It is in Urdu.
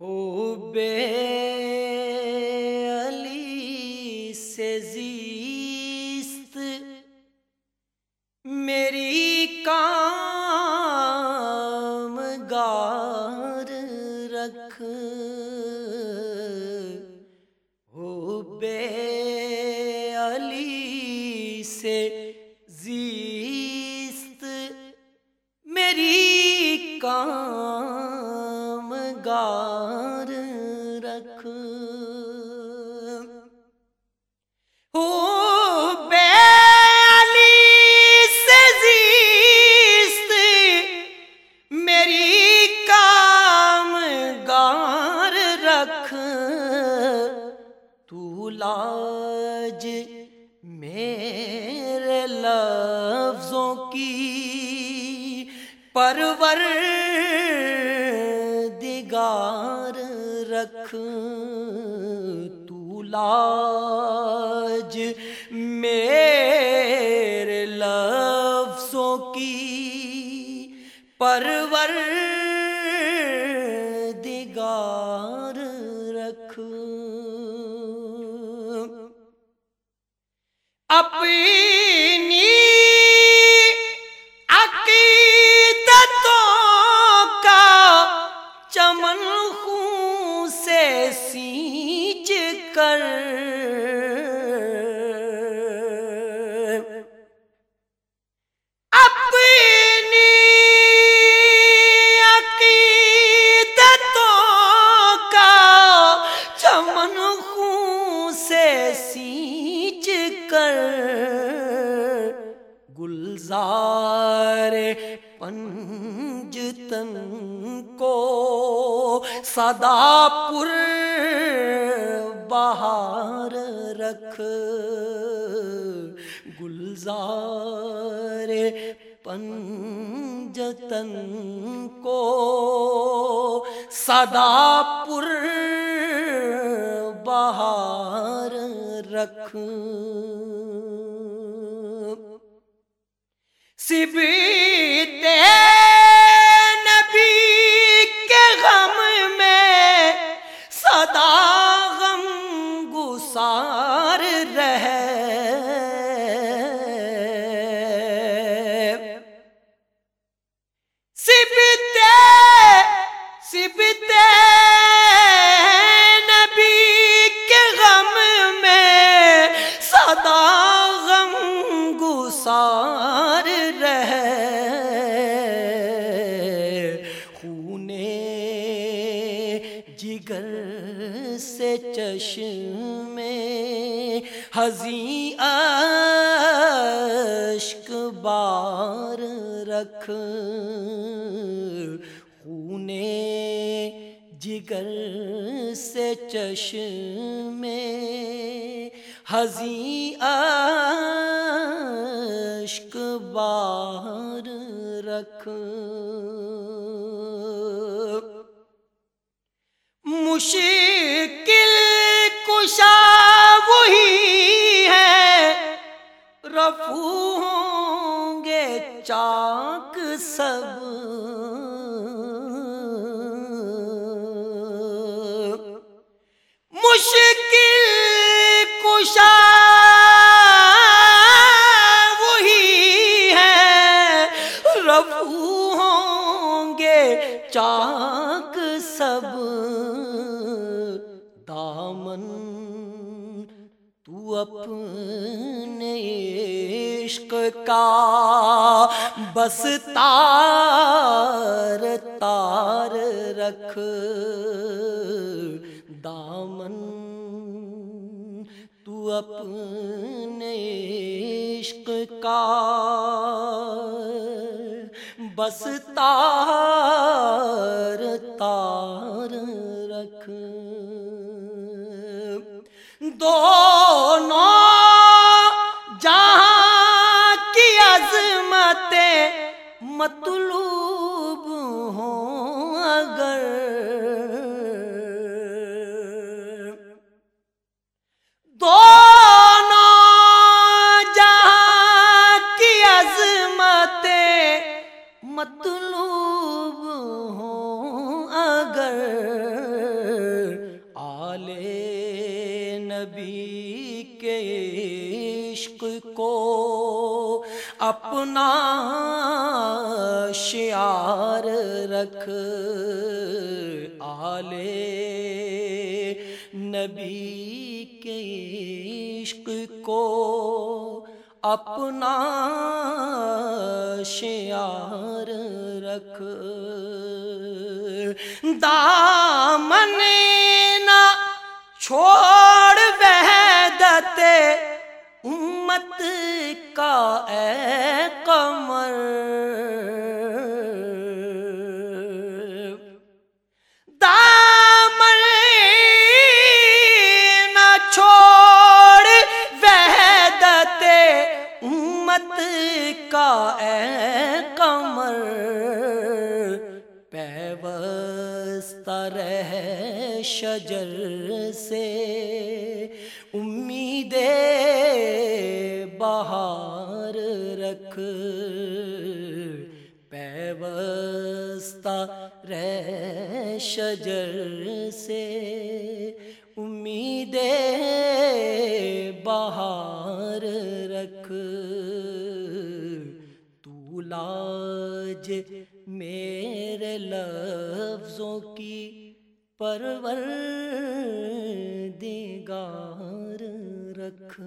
ہو بے علی سے زیست میری کام گار رکھ ہو بے علی سے رکھ۔ تو لاج میرے لفظوں کی پرور دگار رکھ۔ تو لاج میرے لفظوں کی پرور اپنی عقیدتوں کا چمن خون سے سینچ کر۔ اپنی کر گلزار پنجتن کو صدا پر بہار رکھ گلزار پنجتن کو صدا پر بہار رکھ سبتے نبی کے غم میں صدا غم گسار رہے۔ سبتے سبتے نبی کے غم میں صدا غم گسار سے چشم ہزی اشک بار رکھ خون جگر سے چشم ہزی اشک بار رکھ مشکل سب۔ مشکل کشا وہی ہے۔ رفو ہوں گے چاک سب۔ دامن تو اپنے عشق کا بس تار تار رکھ دامن تو اپنے عشق کا بس تار تار رکھ دونوں مطلوب ہوں اگر دونوں جہاں کی عظمتیں مطلوب ہوں اگر اپنا شعار رکھ آلے نبی کے عشق کو اپنا شعار رکھ۔ دامن نہ چھوڑ وحدت امت کا اے قمر۔ دامن نہ چھوڑ وحدت امت کا اے قمر۔ پیوستہ رہ شجر سے امید رکھ پیوستہ رہ شجر سے امید بہار رکھ تو لاج میرے لفظوں کی پرور دیگار رکھ